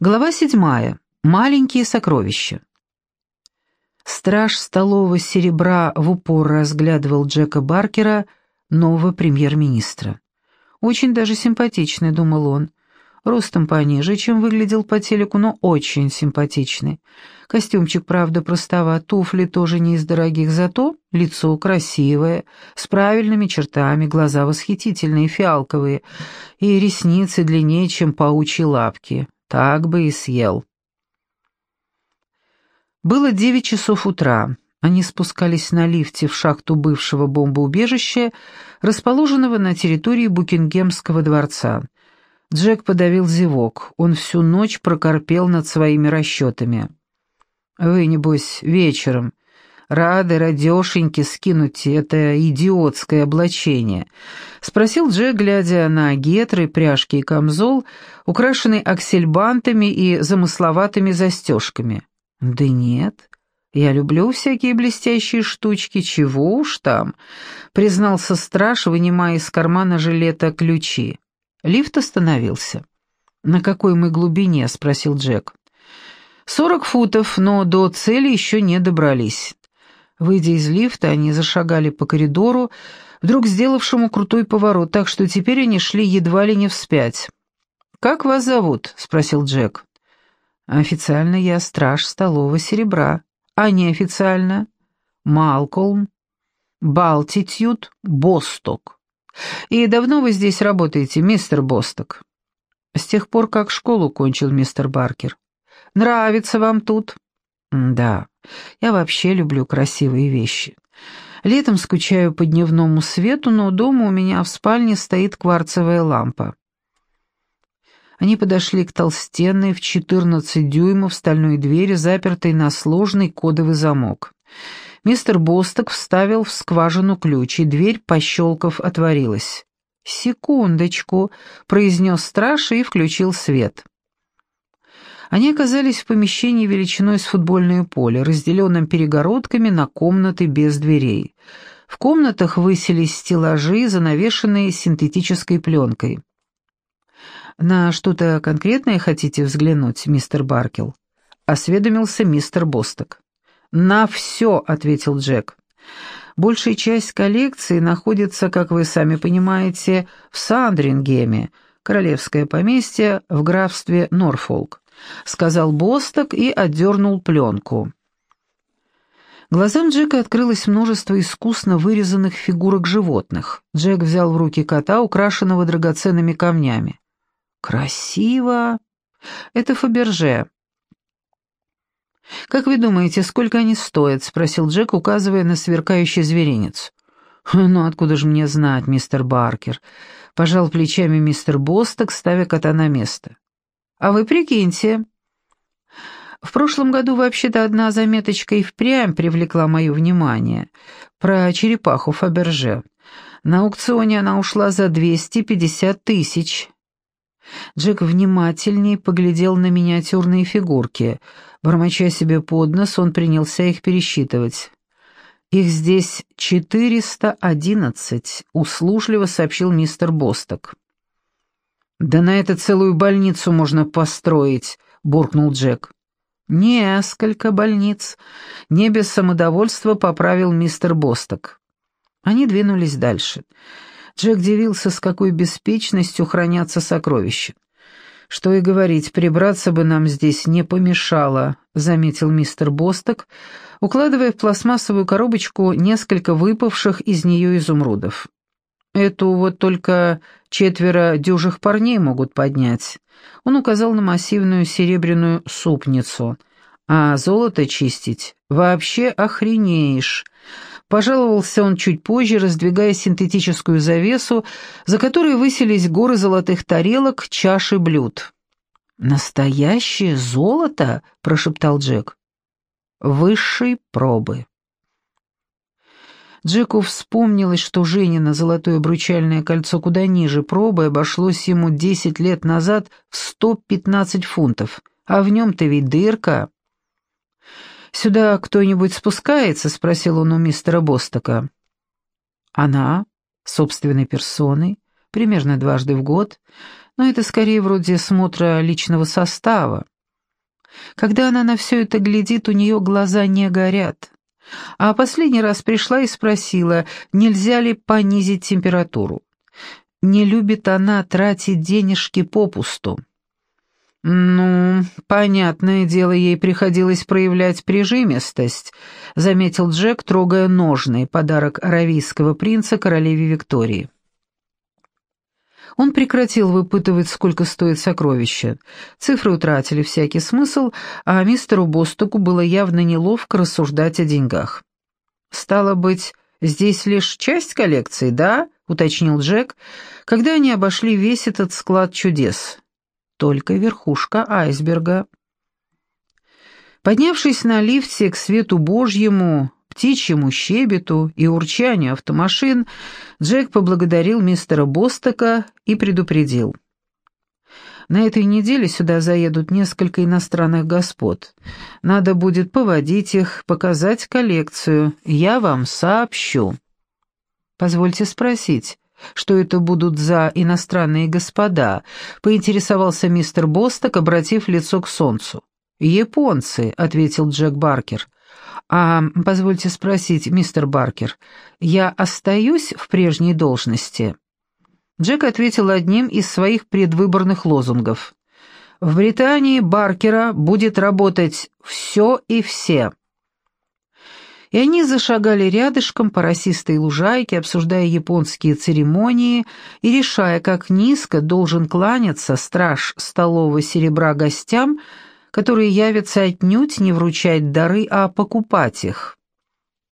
Глава седьмая. Маленькие сокровища. Страж столового серебра в упор разглядывал Джека Баркера, нового премьер-министра. Очень даже симпатичный, думал он. Ростом пониже, чем выглядел по телеку, но очень симпатичный. Костюмчик, правда, простова, туфли тоже не из дорогих, зато лицо красивое, с правильными чертами, глаза восхитительные, фиалковые, и ресницы длиннее, чем паучьи лапки. Так бы и съел. Было девять часов утра. Они спускались на лифте в шахту бывшего бомбоубежища, расположенного на территории Букингемского дворца. Джек подавил зевок. Он всю ночь прокорпел над своими расчетами. «Вы, небось, вечером рады радешеньки скинуть это идиотское облачение?» — спросил Джек, глядя на гетры, пряжки и камзол, украшенный аксельбантами и замысловатыми застежками. «Да нет, я люблю всякие блестящие штучки, чего уж там», — признался страж, вынимая из кармана жилета ключи. Лифт остановился. «На какой мы глубине?» — спросил Джек. «Сорок футов, но до цели еще не добрались». Выйдя из лифта, они зашагали по коридору, вдруг сделавшему крутой поворот, так что теперь они шли едва ли не вспять. «Как вас зовут?» — спросил Джек. «Официально я страж столового серебра, а неофициально — Малколм, Балтитюд, Босток». «И давно вы здесь работаете, мистер Босток?» «С тех пор, как школу кончил мистер Баркер». «Нравится вам тут?» «Да, я вообще люблю красивые вещи. Летом скучаю по дневному свету, но дома у меня в спальне стоит кварцевая лампа». Они подошли к толстенной в 14 дюймов стальной двери, запертой на сложный кодовый замок. Мистер Босток вставил в скважину ключ, и дверь, пощелкав, отворилась. «Секундочку», — произнес страж и включил свет. Они оказались в помещении величиной с футбольное поле, разделенном перегородками на комнаты без дверей. В комнатах высились стеллажи, занавешенные синтетической пленкой. «На что-то конкретное хотите взглянуть, мистер Баркел?» — осведомился мистер Босток. «На все», — ответил Джек. «Большая часть коллекции находится, как вы сами понимаете, в Сандрингеме, королевское поместье в графстве Норфолк», — сказал Босток и отдернул пленку. Глазам Джека открылось множество искусно вырезанных фигурок животных. Джек взял в руки кота, украшенного драгоценными камнями. «Красиво! Это Фаберже. «Как вы думаете, сколько они стоят?» — спросил Джек, указывая на сверкающий зверинец. «Ну, откуда же мне знать, мистер Баркер?» — пожал плечами мистер Босток, ставя кота на место. «А вы прикиньте». В прошлом году вообще-то одна заметочка и впрямь привлекла мое внимание. Про черепаху Фаберже. На аукционе она ушла за 250 тысяч. Джек внимательнее поглядел на миниатюрные фигурки. Бормоча себе под нос, он принялся их пересчитывать. «Их здесь четыреста одиннадцать», — услужливо сообщил мистер Босток. «Да на это целую больницу можно построить», — буркнул Джек. «Несколько больниц», — не без самодовольства поправил мистер Босток. Они двинулись дальше. Джек дивился, с какой беспечностью хранятся сокровища. «Что и говорить, прибраться бы нам здесь не помешало», — заметил мистер Босток, укладывая в пластмассовую коробочку несколько выпавших из нее изумрудов. «Эту вот только четверо дюжих парней могут поднять». Он указал на массивную серебряную супницу. «А золото чистить вообще охренеешь. Пожаловался он чуть позже, раздвигая синтетическую завесу, за которой высились горы золотых тарелок, чаши блюд. «Настоящее золото?» — прошептал Джек. «Высшей пробы». Джеку вспомнилось, что Женина золотое обручальное кольцо куда ниже пробы обошлось ему десять лет назад в сто пятнадцать фунтов, а в нем-то ведь дырка. «Сюда кто-нибудь спускается?» — спросил он у мистера Бостока. «Она, собственной персоной, примерно дважды в год, но это скорее вроде смотра личного состава. Когда она на все это глядит, у нее глаза не горят. А последний раз пришла и спросила, нельзя ли понизить температуру. Не любит она тратить денежки попусту. «Ну, понятное дело, ей приходилось проявлять прижимистость», — заметил Джек, трогая ножный подарок аравийского принца королеве Виктории. Он прекратил выпытывать, сколько стоит сокровище. Цифры утратили всякий смысл, а мистеру Бостоку было явно неловко рассуждать о деньгах. «Стало быть, здесь лишь часть коллекции, да?» — уточнил Джек, когда они обошли весь этот склад чудес. «Только верхушка айсберга». Поднявшись на лифте к свету Божьему, птичьему щебету и урчанию автомашин, Джек поблагодарил мистера Бостока и предупредил. «На этой неделе сюда заедут несколько иностранных господ. Надо будет поводить их, показать коллекцию. Я вам сообщу». «Позвольте спросить, что это будут за иностранные господа?» — поинтересовался мистер Босток, обратив лицо к солнцу. «Японцы», — ответил Джек Баркер. «А позвольте спросить, мистер Баркер, я остаюсь в прежней должности?» Джек ответил одним из своих предвыборных лозунгов. «В Британии Баркера будет работать все и все». И они зашагали рядышком по росистой лужайке, обсуждая японские церемонии и решая, как низко должен кланяться страж столового серебра гостям, которые явятся отнюдь не вручать дары, а покупать их.